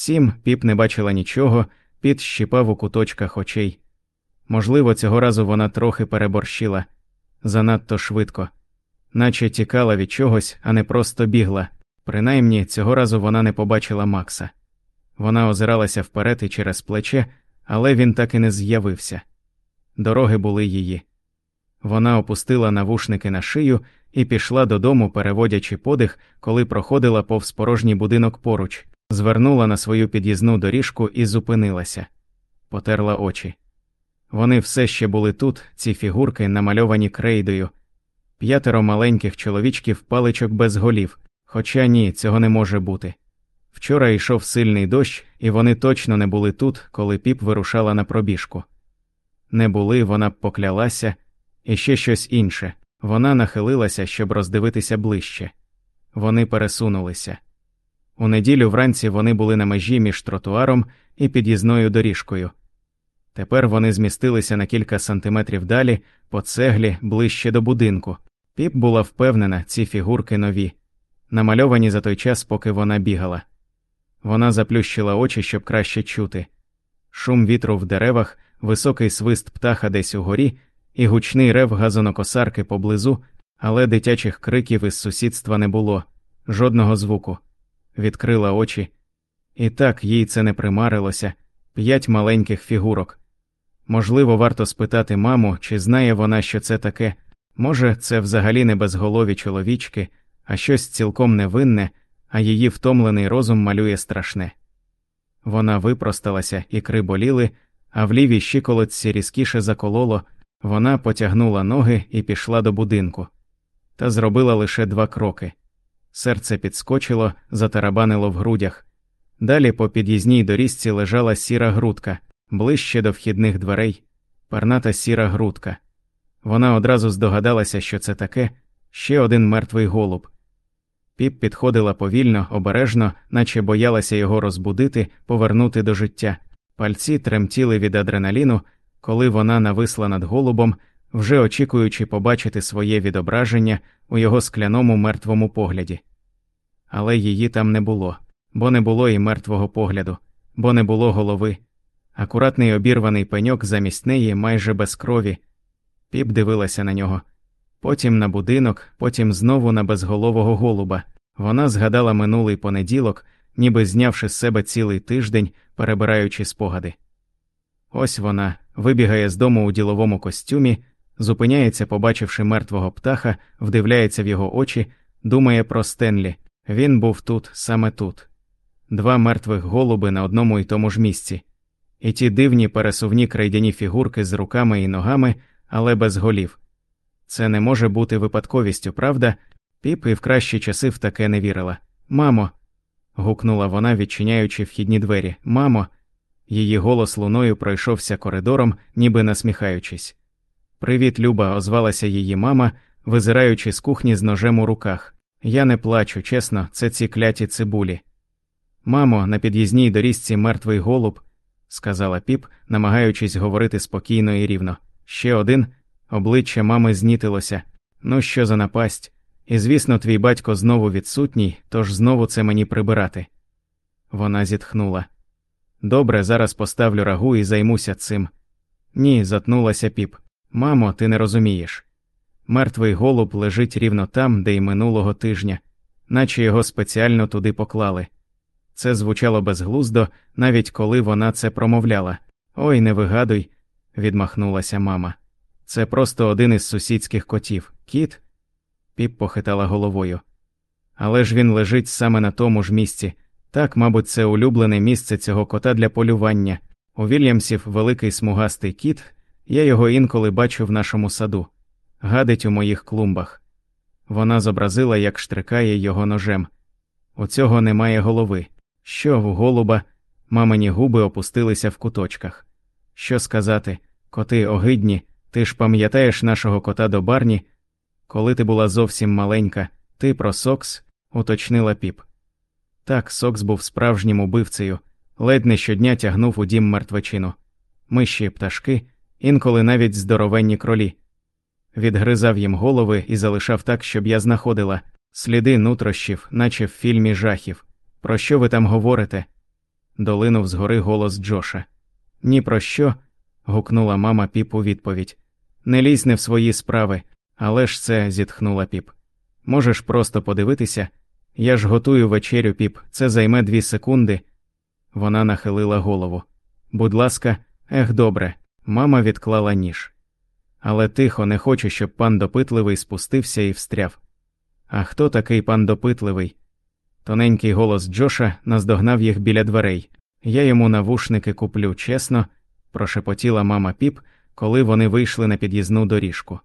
Сім піп не бачила нічого, піт щіпав у куточках очей. Можливо, цього разу вона трохи переборщила занадто швидко, наче тікала від чогось, а не просто бігла. Принаймні цього разу вона не побачила Макса. Вона озиралася вперед і через плече, але він так і не з'явився. Дороги були її. Вона опустила навушники на шию і пішла додому, переводячи подих, коли проходила повз порожній будинок поруч, звернула на свою під'їзну доріжку і зупинилася, потерла очі. Вони все ще були тут, ці фігурки, намальовані крейдою, п'ятеро маленьких чоловічків паличок без голів, хоча ні, цього не може бути. Вчора йшов сильний дощ, і вони точно не були тут, коли піп вирушала на пробіжку. Не були, вона б поклялася, і ще щось інше. Вона нахилилася, щоб роздивитися ближче. Вони пересунулися. У неділю вранці вони були на межі між тротуаром і під'їзною доріжкою. Тепер вони змістилися на кілька сантиметрів далі, по цеглі, ближче до будинку. Піп була впевнена, ці фігурки нові, намальовані за той час, поки вона бігала. Вона заплющила очі, щоб краще чути. Шум вітру в деревах, високий свист птаха десь угорі і гучний рев газонокосарки поблизу, але дитячих криків із сусідства не було, жодного звуку. Відкрила очі. І так їй це не примарилося п'ять маленьких фігурок. Можливо, варто спитати маму, чи знає вона, що це таке. Може, це взагалі не безголові чоловічки, а щось цілком невинне, а її втомлений розум малює страшне. Вона випросталася, ікри боліли, а в лівій щиколотці різкіше закололо, вона потягнула ноги і пішла до будинку, та зробила лише два кроки. Серце підскочило, затарабанило в грудях. Далі по під'їзній доріжці лежала сіра грудка, ближче до вхідних дверей, парната сіра грудка. Вона одразу здогадалася, що це таке ще один мертвий голуб. Піп підходила повільно, обережно, наче боялася його розбудити, повернути до життя. Пальці тремтіли від адреналіну, коли вона нависла над голубом, вже очікуючи побачити своє відображення у його скляному мертвому погляді. Але її там не було, бо не було і мертвого погляду, бо не було голови. Акуратний обірваний пеньок замість неї майже без крові. Піп дивилася на нього. Потім на будинок, потім знову на безголового голуба. Вона згадала минулий понеділок, ніби знявши з себе цілий тиждень, перебираючи спогади. Ось вона вибігає з дому у діловому костюмі, зупиняється, побачивши мертвого птаха, вдивляється в його очі, думає про Стенлі. Він був тут, саме тут. Два мертвих голуби на одному і тому ж місці, і ті дивні пересувні крайдяні фігурки з руками і ногами, але без голів. Це не може бути випадковістю, правда? Піп і в кращі часи в таке не вірила. Мамо. гукнула вона, відчиняючи вхідні двері. Мамо. Її голос луною пройшовся коридором, ніби насміхаючись. Привіт, Люба, озвалася її мама, визираючи з кухні з ножем у руках. Я не плачу, чесно, це ці кляті цибулі. Мамо, на під'їзній доріжці мертвий голуб, сказала піп, намагаючись говорити спокійно і рівно. Ще один. Обличчя мами знітилося. Ну, що за напасть? І, звісно, твій батько знову відсутній, тож знову це мені прибирати. Вона зітхнула. Добре, зараз поставлю рагу і займуся цим. Ні, затнулася піп. Мамо, ти не розумієш. Мертвий голуб лежить рівно там, де й минулого тижня, наче його спеціально туди поклали. Це звучало безглуздо, навіть коли вона це промовляла. Ой, не вигадуй, відмахнулася мама. Це просто один із сусідських котів. Кіт? Піп похитала головою. Але ж він лежить саме на тому ж місці. Так, мабуть, це улюблене місце цього кота для полювання. У Вільямсів великий смугастий кіт, я його інколи бачу в нашому саду, гадить у моїх клумбах. Вона зобразила, як штрикає його ножем. У цього немає голови. Що в голуба, мамині губи опустилися в куточках. Що сказати, коти огидні, ти ж пам'ятаєш нашого кота до барні, коли ти була зовсім маленька, ти про Сокс, уточнила піп. Так, Сокс був справжнім убивцею, ледь не щодня тягнув у дім мертвечину, миші, пташки, інколи навіть здоровенні кролі. Відгризав їм голови і залишав так, щоб я знаходила сліди нутрощів, наче в фільмі жахів. Про що ви там говорите? долинув згори голос Джоша. Ні про що. гукнула мама піп у відповідь. Не лізь не в свої справи, але ж це зітхнула піп. Можеш просто подивитися. Я ж готую вечерю, піп, це займе дві секунди. Вона нахилила голову. Будь ласка, ех, добре, мама відклала ніж. Але тихо, не хочу, щоб пан допитливий спустився і встряв. А хто такий пан допитливий? Тоненький голос Джоша наздогнав їх біля дверей. Я йому навушники куплю, чесно, прошепотіла мама піп, коли вони вийшли на під'їзну доріжку.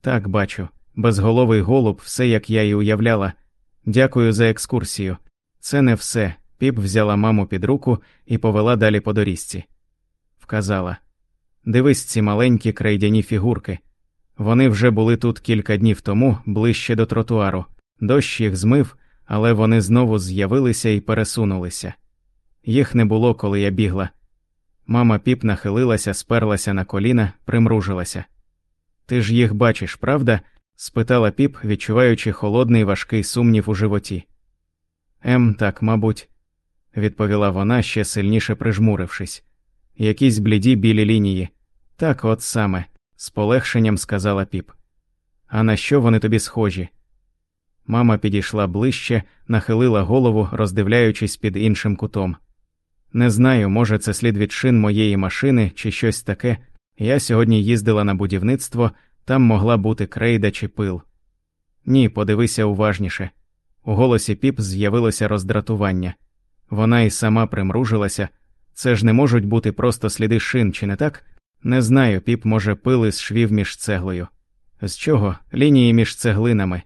Так, бачу, безголовий голуб, все як я і уявляла. Дякую за екскурсію. Це не все. Піп взяла маму під руку і повела далі по доріжці. Вказала Дивись ці маленькі крейдяні фігурки. Вони вже були тут кілька днів тому, ближче до тротуару. Дощ їх змив, але вони знову з'явилися і пересунулися. Їх не було, коли я бігла. Мама піп нахилилася, сперлася на коліна, примружилася. Ти ж їх бачиш, правда? спитала піп, відчуваючи холодний важкий сумнів у животі. Ем, так, мабуть, відповіла вона, ще сильніше прижмурившись. Якісь бліді білі лінії. Так, от саме, з полегшенням сказала піп. А на що вони тобі схожі? Мама підійшла ближче, нахилила голову, роздивляючись під іншим кутом. Не знаю, може, це слід від шин моєї машини чи щось таке. Я сьогодні їздила на будівництво, там могла бути крейда чи пил. Ні, подивися уважніше. У голосі піп з'явилося роздратування. Вона і сама примружилася. Це ж не можуть бути просто сліди шин, чи не так? Не знаю, піп, може, пили з швів між цеглою. З чого? Лінії між цеглинами.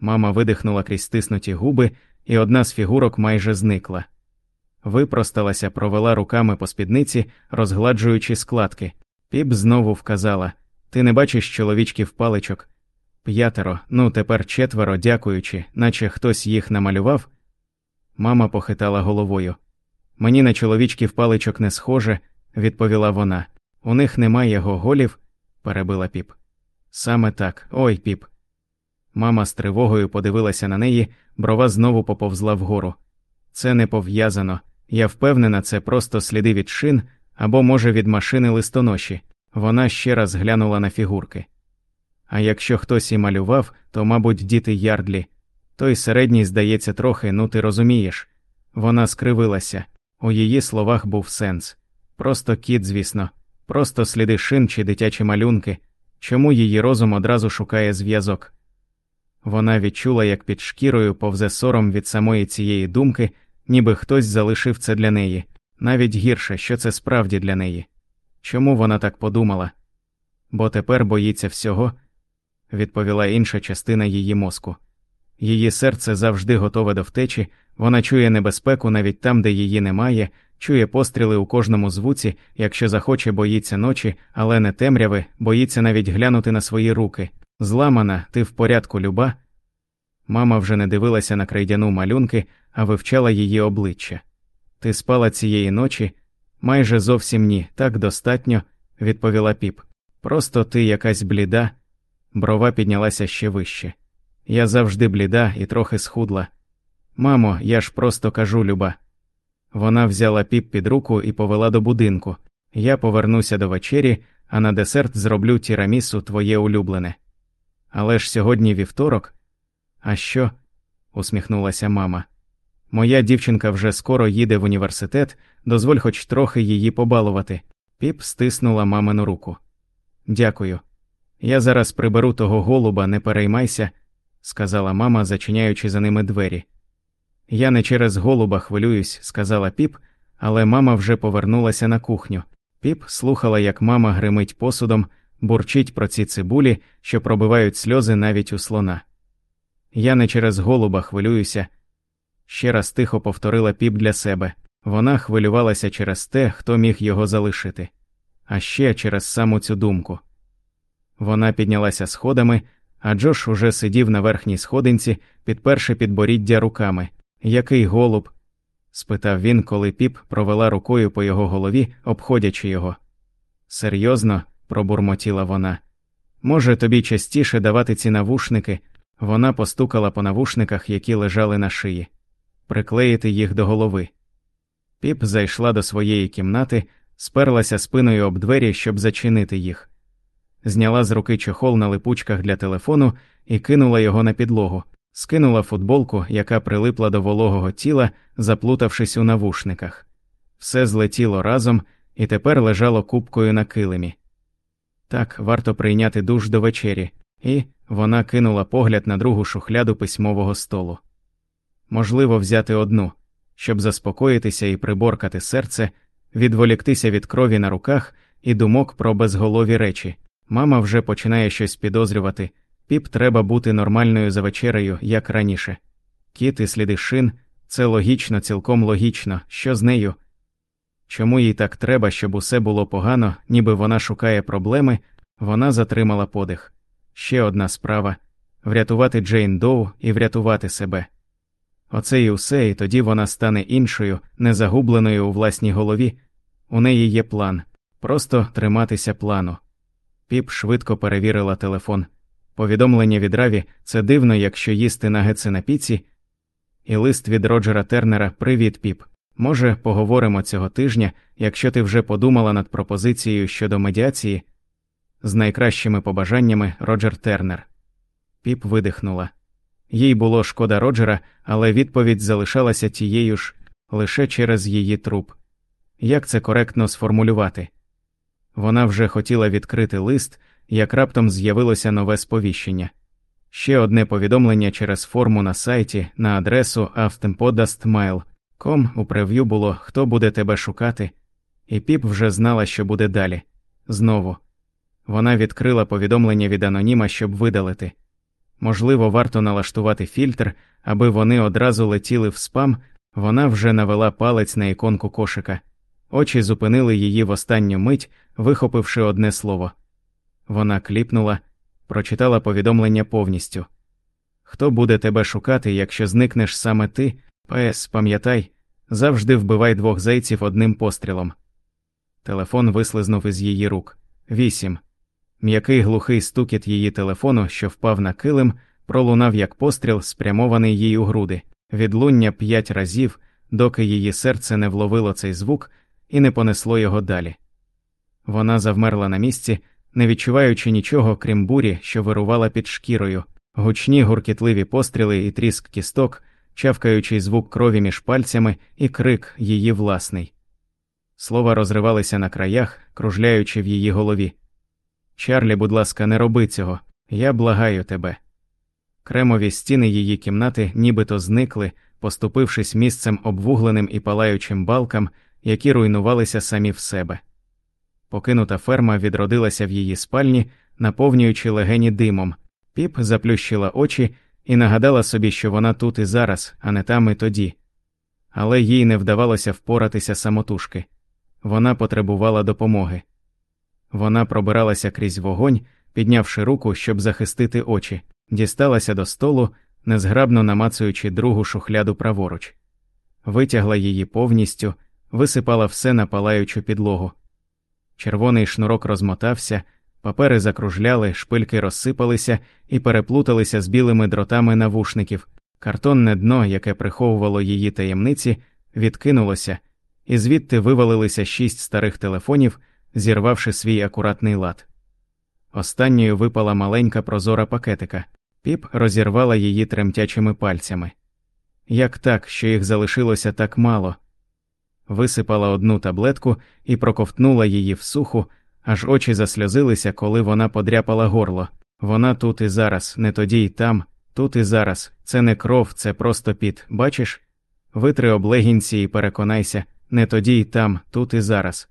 Мама видихнула крізь стиснуті губи, і одна з фігурок майже зникла. Випросталася, провела руками по спідниці, розгладжуючи складки. Піп знову вказала Ти не бачиш чоловічків паличок? П'ятеро, ну тепер четверо, дякуючи, наче хтось їх намалював. Мама похитала головою. Мені на чоловічків паличок не схоже, відповіла вона. У них немає гоголів, перебила піп. Саме так, ой піп. Мама з тривогою подивилася на неї, брова знову поповзла вгору. Це не пов'язано. Я впевнена, це просто сліди від шин або, може, від машини листоноші. Вона ще раз глянула на фігурки. А якщо хтось і малював, то, мабуть, діти ярдлі. Той середній, здається, трохи, ну ти розумієш. Вона скривилася. У її словах був сенс. Просто кіт, звісно, просто сліди шин чи дитячі малюнки. Чому її розум одразу шукає зв'язок? Вона відчула, як під шкірою повзе сором від самої цієї думки, ніби хтось залишив це для неї, навіть гірше, що це справді для неї. Чому вона так подумала? Бо тепер боїться всього, відповіла інша частина її мозку. Її серце завжди готове до втечі, вона чує небезпеку навіть там, де її немає, чує постріли у кожному звуці, якщо захоче, боїться ночі, але не темряви, боїться навіть глянути на свої руки. Зламана, ти в порядку, люба. Мама вже не дивилася на крейдяну малюнки, а вивчала її обличчя. Ти спала цієї ночі? Майже зовсім ні, так достатньо, відповіла піп. Просто ти якась бліда. Брова піднялася ще вище. Я завжди бліда і трохи схудла. Мамо, я ж просто кажу, люба. Вона взяла піп під руку і повела до будинку. Я повернуся до вечері, а на десерт зроблю тірамісу твоє улюблене. Але ж сьогодні вівторок. А що? усміхнулася мама. Моя дівчинка вже скоро їде в університет, дозволь хоч трохи її побалувати. Піп стиснула мамину руку. Дякую. Я зараз приберу того голуба, не переймайся, сказала мама, зачиняючи за ними двері. Я не через голуба хвилююсь, сказала піп, але мама вже повернулася на кухню. Піп слухала, як мама гримить посудом, бурчить про ці цибулі, що пробивають сльози навіть у слона. Я не через голуба хвилююся. Ще раз тихо повторила піп для себе вона хвилювалася через те, хто міг його залишити, а ще через саму цю думку. Вона піднялася сходами, а Джош уже сидів на верхній сходинці, підперши підборіддя руками. Який голуб? спитав він, коли піп провела рукою по його голові, обходячи його. Серйозно, пробурмотіла вона. Може, тобі частіше давати ці навушники? Вона постукала по навушниках, які лежали на шиї, приклеїти їх до голови. Піп зайшла до своєї кімнати, сперлася спиною об двері, щоб зачинити їх. Зняла з руки чохол на липучках для телефону і кинула його на підлогу, скинула футболку, яка прилипла до вологого тіла, заплутавшись у навушниках. Все злетіло разом і тепер лежало купкою на килимі. Так, варто прийняти душ до вечері, і вона кинула погляд на другу шухляду письмового столу. Можливо, взяти одну, щоб заспокоїтися і приборкати серце, відволіктися від крові на руках і думок про безголові речі. Мама вже починає щось підозрювати, піп треба бути нормальною за вечерею, як раніше. Кіт і сліди шин це логічно, цілком логічно, що з нею. Чому їй так треба, щоб усе було погано, ніби вона шукає проблеми, вона затримала подих. Ще одна справа врятувати Джейн Доу і врятувати себе. Оце і усе, і тоді вона стане іншою, незагубленою у власній голові. У неї є план просто триматися плану. Піп швидко перевірила телефон. Повідомлення від Раві це дивно, якщо їсти нагетси на піці, і лист від Роджера Тернера Привіт, піп. Може, поговоримо цього тижня, якщо ти вже подумала над пропозицією щодо медіації. З найкращими побажаннями Роджер Тернер. Піп видихнула. Їй було шкода Роджера, але відповідь залишалася тією ж лише через її труп. Як це коректно сформулювати? Вона вже хотіла відкрити лист, як раптом з'явилося нове сповіщення. Ще одне повідомлення через форму на сайті на адресу avtempodastmail.com у прев'ю було Хто буде тебе шукати, і піп вже знала, що буде далі. Знову. Вона відкрила повідомлення від аноніма, щоб видалити. Можливо, варто налаштувати фільтр, аби вони одразу летіли в спам, вона вже навела палець на іконку кошика. Очі зупинили її в останню мить, вихопивши одне слово. Вона кліпнула, прочитала повідомлення повністю. Хто буде тебе шукати, якщо зникнеш саме ти, ПС, пам'ятай, завжди вбивай двох зайців одним пострілом. Телефон вислизнув із її рук. Вісім. М'який глухий стукіт її телефону, що впав на килим, пролунав як постріл, спрямований їй у груди, відлуння п'ять разів, доки її серце не вловило цей звук і не понесло його далі. Вона завмерла на місці, не відчуваючи нічого, крім бурі, що вирувала під шкірою, гучні гуркітливі постріли і тріск кісток, чавкаючий звук крові між пальцями і крик її власний. Слова розривалися на краях, кружляючи в її голові. Чарлі, будь ласка, не роби цього, я благаю тебе. Кремові стіни її кімнати нібито зникли, поступившись місцем обвугленим і палаючим балкам, які руйнувалися самі в себе. Покинута ферма відродилася в її спальні, наповнюючи легені димом. Піп заплющила очі і нагадала собі, що вона тут і зараз, а не там і тоді. Але їй не вдавалося впоратися самотужки. Вона потребувала допомоги. Вона пробиралася крізь вогонь, піднявши руку, щоб захистити очі, дісталася до столу, незграбно намацуючи другу шухляду праворуч, витягла її повністю, висипала все на палаючу підлогу. Червоний шнурок розмотався, папери закружляли, шпильки розсипалися і переплуталися з білими дротами навушників, картонне дно, яке приховувало її таємниці, відкинулося, і звідти вивалилися шість старих телефонів зірвавши свій акуратний лад. Останньою випала маленька прозора пакетика, піп розірвала її тремтячими пальцями. Як так, що їх залишилося так мало? Висипала одну таблетку і проковтнула її в суху, аж очі засльозилися, коли вона подряпала горло. Вона тут і зараз, не тоді й там, тут і зараз. Це не кров, це просто піт. Бачиш? Витри облегінці і переконайся, не тоді й там, тут і зараз.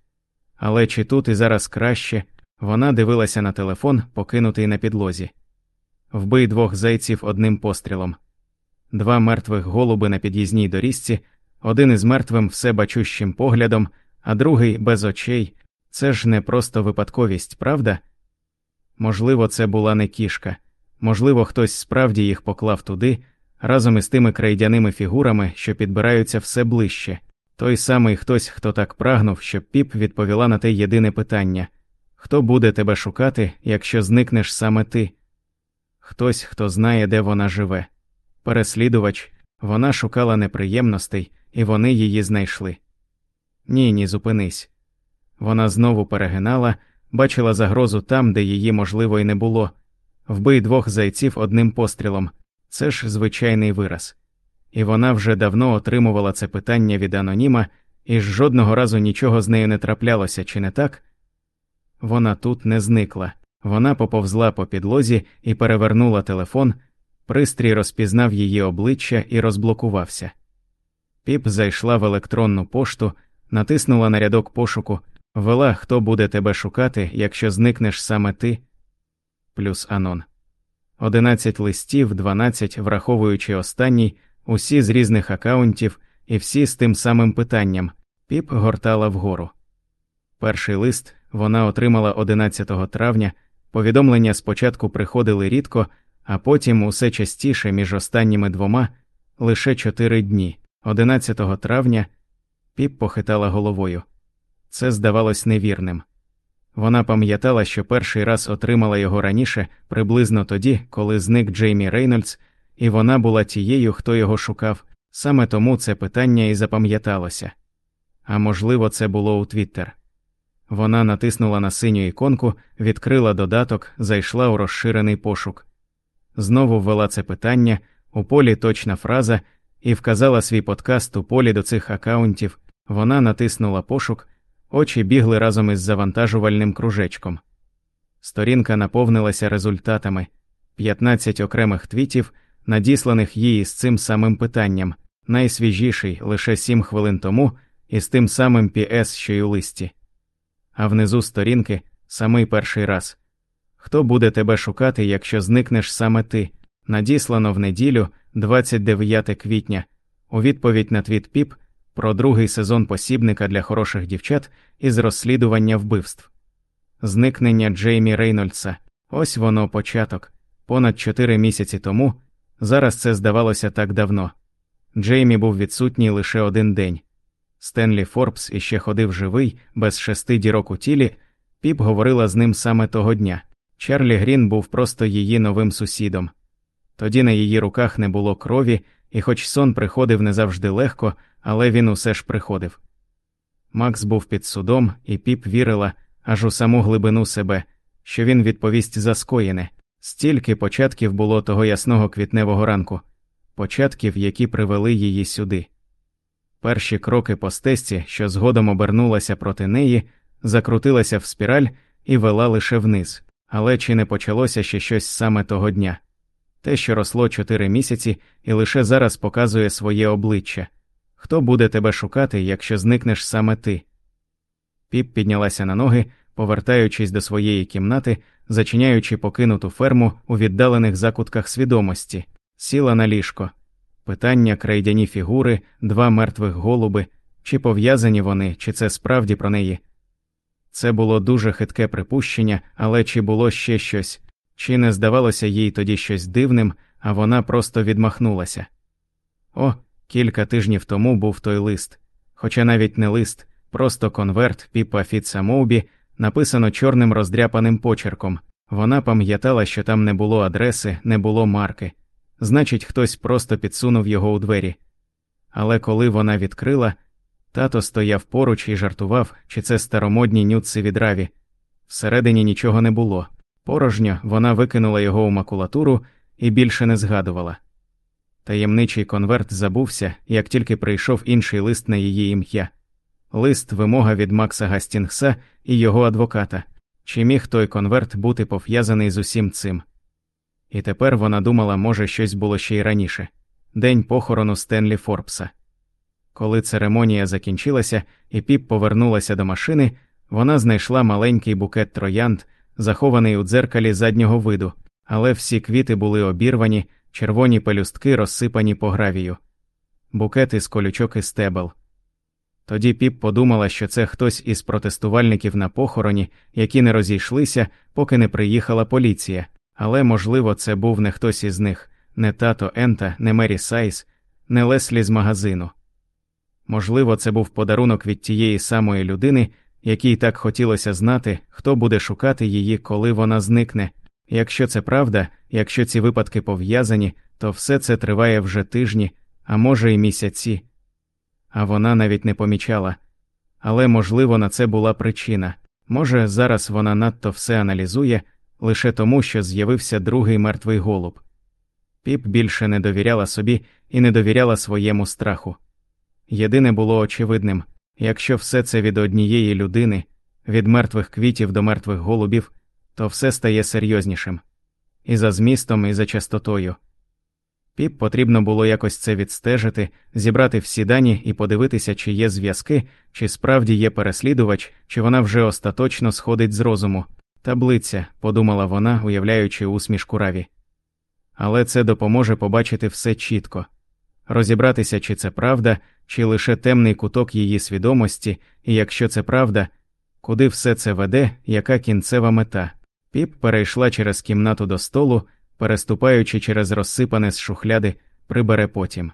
Але чи тут і зараз краще, вона дивилася на телефон, покинутий на підлозі. Вбий двох зайців одним пострілом, два мертвих голуби на під'їзній доріжці, один із мертвим все бачущим поглядом, а другий без очей. Це ж не просто випадковість, правда? Можливо, це була не кішка, можливо, хтось справді їх поклав туди, разом із тими крейдяними фігурами, що підбираються все ближче. Той самий хтось, хто так прагнув, щоб піп відповіла на те єдине питання хто буде тебе шукати, якщо зникнеш саме ти? Хтось, хто знає, де вона живе. Переслідувач, вона шукала неприємностей, і вони її знайшли. Ні, ні, зупинись. Вона знову перегинала, бачила загрозу там, де її, можливо, і не було. Вбий двох зайців одним пострілом це ж звичайний вираз. І вона вже давно отримувала це питання від аноніма, і ж жодного разу нічого з нею не траплялося, чи не так? Вона тут не зникла. Вона поповзла по підлозі і перевернула телефон, пристрій розпізнав її обличчя і розблокувався. Піп зайшла в електронну пошту, натиснула на рядок пошуку, вела, хто буде тебе шукати, якщо зникнеш саме ти, плюс Анон. Одинадцять листів, дванадцять, враховуючи останній, усі з різних акаунтів і всі з тим самим питанням. Піп гортала вгору. Перший лист вона отримала 11 травня. Повідомлення спочатку приходили рідко, а потім усе частіше між останніми двома лише чотири дні. 11 травня піп похитала головою. Це здавалось невірним. Вона пам'ятала, що перший раз отримала його раніше, приблизно тоді, коли зник Джеймі Рейнольдс, і вона була тією, хто його шукав, саме тому це питання і запам'яталося. А можливо, це було у Твіттер. Вона натиснула на синю іконку, відкрила додаток, зайшла у розширений пошук. Знову ввела це питання, у полі точна фраза, і вказала свій подкаст у полі до цих акаунтів. Вона натиснула пошук, очі бігли разом із завантажувальним кружечком. Сторінка наповнилася результатами 15 окремих твітів, надісланих їй з цим самим питанням, найсвіжіший лише 7 хвилин тому, і з тим самим PS, що й у листі а внизу сторінки самий перший раз. Хто буде тебе шукати, якщо зникнеш саме ти? Надіслано в неділю, 29 квітня, у відповідь на твіт піп про другий сезон посібника для хороших дівчат із розслідування вбивств. Зникнення Джеймі Рейнольдса. Ось воно початок. Понад чотири місяці тому. Зараз це здавалося так давно. Джеймі був відсутній лише один день. Стенлі Форбс іще ходив живий, без шести дірок у тілі, піп говорила з ним саме того дня. Чарлі Грін був просто її новим сусідом. Тоді на її руках не було крові, і хоч сон приходив не завжди легко, але він усе ж приходив. Макс був під судом, і піп вірила аж у саму глибину себе, що він відповість за скоєне. Стільки початків було того ясного квітневого ранку, початків, які привели її сюди. Перші кроки по стесці, що згодом обернулася проти неї, закрутилася в спіраль і вела лише вниз, але чи не почалося ще щось саме того дня? Те, що росло чотири місяці, і лише зараз показує своє обличчя хто буде тебе шукати, якщо зникнеш саме ти? Піп піднялася на ноги, повертаючись до своєї кімнати, зачиняючи покинуту ферму у віддалених закутках свідомості, сіла на ліжко. Питання, крейдяні фігури, два мертвих голуби, чи пов'язані вони, чи це справді про неї. Це було дуже хитке припущення, але чи було ще щось, чи не здавалося їй тоді щось дивним, а вона просто відмахнулася. О, кілька тижнів тому був той лист, хоча навіть не лист, просто конверт піпа Фітса Моубі, написано чорним роздряпаним почерком. Вона пам'ятала, що там не було адреси, не було марки значить, хтось просто підсунув його у двері. Але коли вона відкрила, тато стояв поруч і жартував, чи це старомодні нюци від раві. Всередині нічого не було. Порожньо вона викинула його у макулатуру і більше не згадувала. Таємничий конверт забувся, як тільки прийшов інший лист на її ім'я лист вимога від Макса Гастінгса і його адвоката. Чи міг той конверт бути пов'язаний з усім цим? І тепер вона думала, може, щось було ще й раніше день похорону Стенлі Форбса. Коли церемонія закінчилася і піп повернулася до машини, вона знайшла маленький букет троянд, захований у дзеркалі заднього виду, але всі квіти були обірвані, червоні пелюстки розсипані по гравію, букет із колючок і стебел. Тоді піп подумала, що це хтось із протестувальників на похороні, які не розійшлися, поки не приїхала поліція. Але, можливо, це був не хтось із них, не тато Ента, не Мері Сайс, не Леслі з магазину. Можливо, це був подарунок від тієї самої людини, якій так хотілося знати, хто буде шукати її, коли вона зникне. Якщо це правда, якщо ці випадки пов'язані, то все це триває вже тижні, а може й місяці. А вона навіть не помічала. Але, можливо, на це була причина. Може, зараз вона надто все аналізує лише тому, що з'явився другий мертвий голуб. Піп більше не довіряла собі і не довіряла своєму страху. Єдине було очевидним якщо все це від однієї людини, від мертвих квітів до мертвих голубів, то все стає серйознішим і за змістом, і за частотою. Піп потрібно було якось це відстежити, зібрати всі дані і подивитися, чи є зв'язки, чи справді є переслідувач, чи вона вже остаточно сходить з розуму. Таблиця, подумала вона, уявляючи усмішку раві. Але це допоможе побачити все чітко, розібратися, чи це правда, чи лише темний куток її свідомості, і якщо це правда, куди все це веде, яка кінцева мета. Піп перейшла через кімнату до столу, переступаючи через розсипане з шухляди, прибере потім.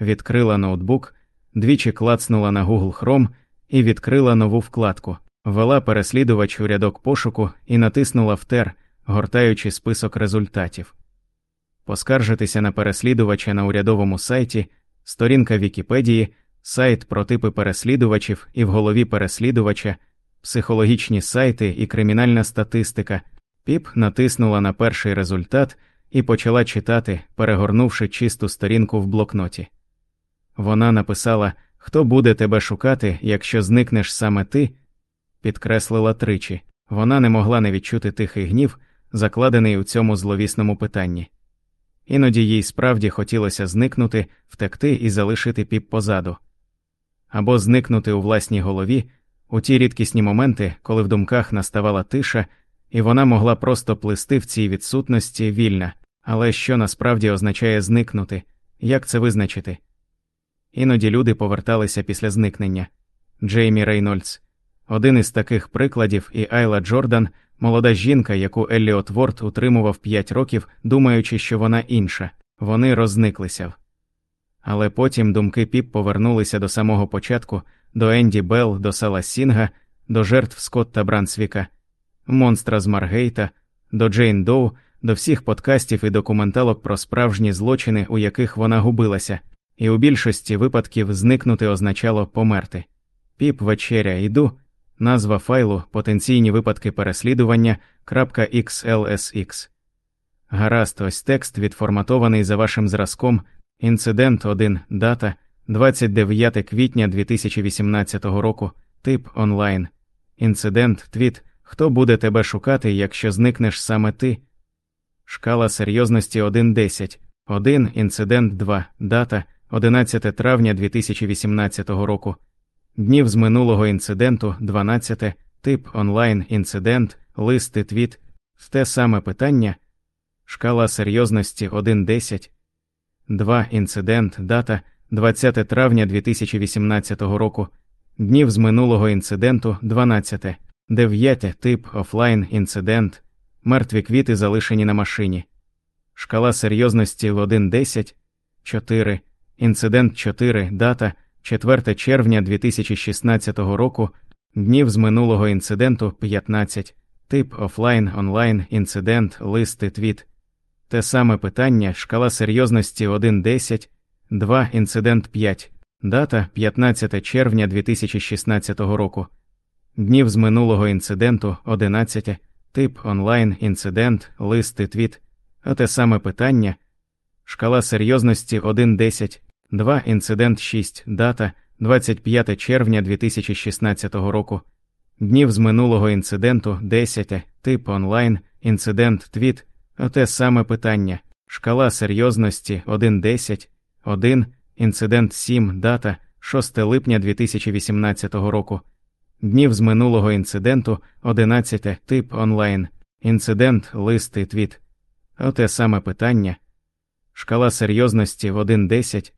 Відкрила ноутбук, двічі клацнула на Google Chrome і відкрила нову вкладку, ввела переслідувач у рядок пошуку і натиснула втер, гортаючи список результатів. Поскаржитися на переслідувача на урядовому сайті, сторінка Вікіпедії, сайт про типи переслідувачів і в голові переслідувача, психологічні сайти і кримінальна статистика. Піп натиснула на перший результат і почала читати, перегорнувши чисту сторінку в блокноті. Вона написала Хто буде тебе шукати, якщо зникнеш саме ти? підкреслила тричі. Вона не могла не відчути тихий гнів, закладений у цьому зловісному питанні. Іноді їй справді хотілося зникнути, втекти і залишити піп позаду, або зникнути у власній голові у ті рідкісні моменти, коли в думках наставала тиша і вона могла просто плисти в цій відсутності вільна, але що насправді означає зникнути, як це визначити? Іноді люди поверталися після зникнення. Джеймі Рейнольдс, один із таких прикладів, і Айла Джордан, молода жінка, яку Елліот Ворд утримував п'ять років, думаючи, що вона інша, вони розниклися. Але потім думки Піп повернулися до самого початку, до Енді Белл, до Сала Сінга, до жертв Скотта Брансвіка, монстра з Маргейта, до Джейн Доу, до всіх подкастів і документалок про справжні злочини, у яких вона губилася, і у більшості випадків зникнути означало померти. Піп вечеря йду, назва файлу потенційні випадки переслідування .xlsx. Гаразд, ось текст відформатований за вашим зразком. Інцидент 1, дата 29 квітня 2018 року, тип онлайн. Інцидент твіт Хто буде тебе шукати, якщо зникнеш саме ти? Шкала серйозності 1.10. 1. Інцидент 2. Дата 11 травня 2018 року. Днів з минулого інциденту 12. Тип онлайн інцидент, листи твіт. Те саме питання. Шкала серйозності 1.10. 2. Інцидент. Дата 20 травня 2018 року. Днів з минулого інциденту 12. Дев'яте тип офлайн інцидент, мертві квіти залишені на машині. Шкала серйозності в 1.10, 4, інцидент 4, дата 4 червня 2016 року, днів з минулого інциденту 15, тип офлайн онлайн інцидент, листи твіт. Те саме питання, шкала серйозності 1.10, 2, інцидент 5, дата 15 червня 2016 року. Днів з минулого інциденту 11, тип онлайн інцидент, листи твіт, а те саме питання, шкала серйозності 1.10, 2 інцидент 6, дата 25 червня 2016 року, днів з минулого інциденту 10, тип онлайн, інцидент твіт, а те саме питання, шкала серйозності 1.10, 1, інцидент 7, дата 6 липня 2018 року. Днів з минулого інциденту 11 тип онлайн, інцидент, листи, твіт. Оте саме питання. Шкала серйозності в 1.10,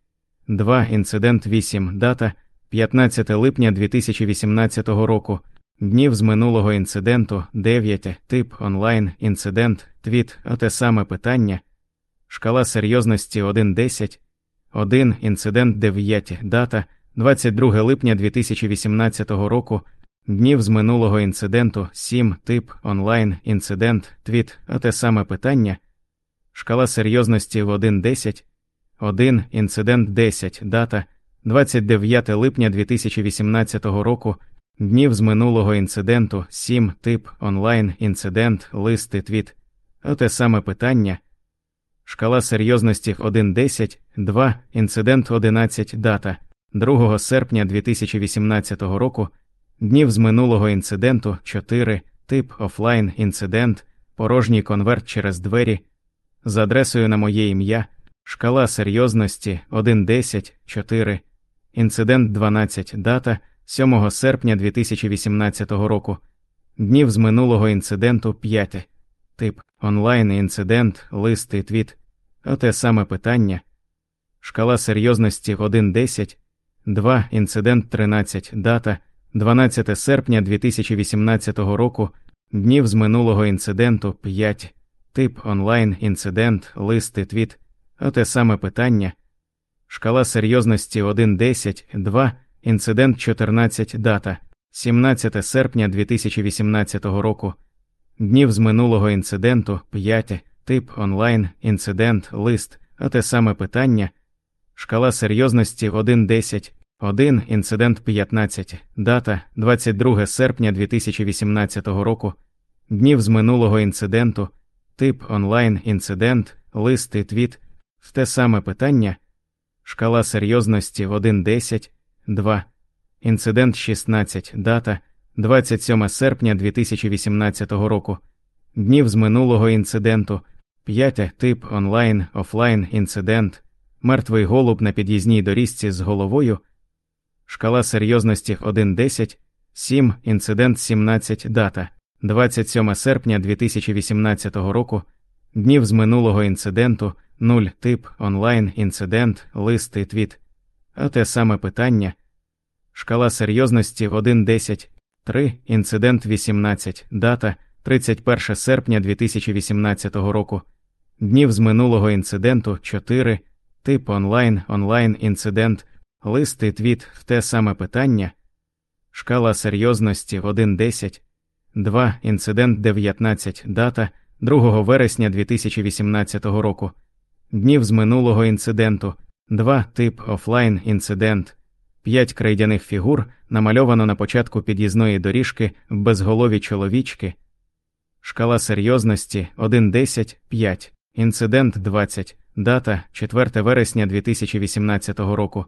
2. Інцидент 8. Дата 15 липня 2018 року. Днів з минулого інциденту 9. Тип онлайн, інцидент, твіт. Оте саме питання. Шкала серйозності 1.10, 1. Інцидент 9. Дата 22 липня 2018 року. Днів з минулого інциденту 7, тип, онлайн, інцидент, твіт, те саме питання. Шкала серйозності в 1.10, 1, інцидент 10, дата 29 липня 2018 року, днів з минулого інциденту, 7, тип, онлайн, інцидент, листи, твіт. Оте саме питання. Шкала серйозності 1.10, 2, інцидент 11, дата 2 серпня 2018 року, днів з минулого інциденту 4, тип офлайн інцидент, порожній конверт через двері, з адресою на моє ім'я, шкала серйозності 1.10, 4, інцидент 12, дата 7 серпня 2018 року, днів з минулого інциденту 5, тип онлайн інцидент, лист і твіт. Оте саме питання. Шкала серйозності 1.10, 2, інцидент 13, дата 12 серпня 2018 року, днів з минулого інциденту 5, тип онлайн інцидент, лист і твіт. Оте саме питання. Шкала серйозності 1.10, 2, інцидент 14, дата. 17 серпня 2018 року, днів з минулого інциденту 5, тип онлайн, інцидент, лист, а те саме питання, шкала серйозності 1.10, 1, інцидент 15, дата. 22 серпня 2018 року, днів з минулого інциденту, тип онлайн, інцидент, лист і твіт, те саме питання, шкала серйозності 1.10, 2, інцидент 16, дата. 27 серпня 2018 року, днів з минулого інциденту. П'яте. Тип онлайн, офлайн, інцидент, мертвий голуб на під'їзній доріжці з головою, шкала серйозності 1.10, 7, інцидент 17, дата. 27 серпня 2018 року, днів з минулого інциденту, 0, тип онлайн, інцидент, лист і твіт. А те саме питання. Шкала серйозності 1.10, 3, інцидент 18, дата 31 серпня 2018 року, днів з минулого інциденту 4, тип онлайн, онлайн інцидент, лист і твіт в те саме питання, шкала серйозності 1.10, 2, інцидент 19, дата 2 вересня 2018 року, днів з минулого інциденту, 2, тип офлайн інцидент. П'ять крейдяних фігур намальовано на початку під'їзної доріжки в безголові чоловічки. Шкала серйозності 1.10, 5, інцидент 20, дата 4 вересня 2018 року,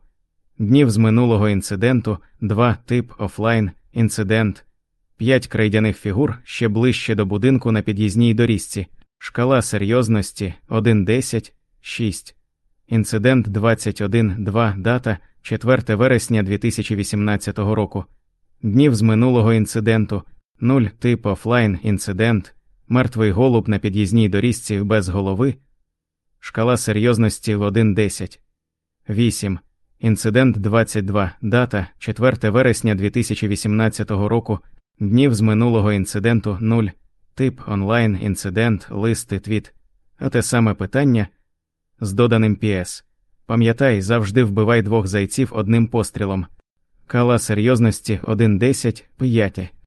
днів з минулого інциденту 2, тип офлайн, інцидент, 5 крейдяних фігур ще ближче до будинку на під'їзній доріжці, шкала серйозності 1.10, 6, інцидент 21, 2, дата 4 вересня 2018 року, днів з минулого інциденту. 0, тип офлайн, інцидент, мертвий голуб на під'їзній доріжці без голови, шкала серйозності в 1.10, 8, інцидент 22, дата 4 вересня 2018 року, днів з минулого інциденту нуль, тип онлайн, інцидент, листи, твіт, а те саме питання з доданим PS. Пам'ятай, завжди вбивай двох зайців одним пострілом. Кала серйозності 1.10, 5.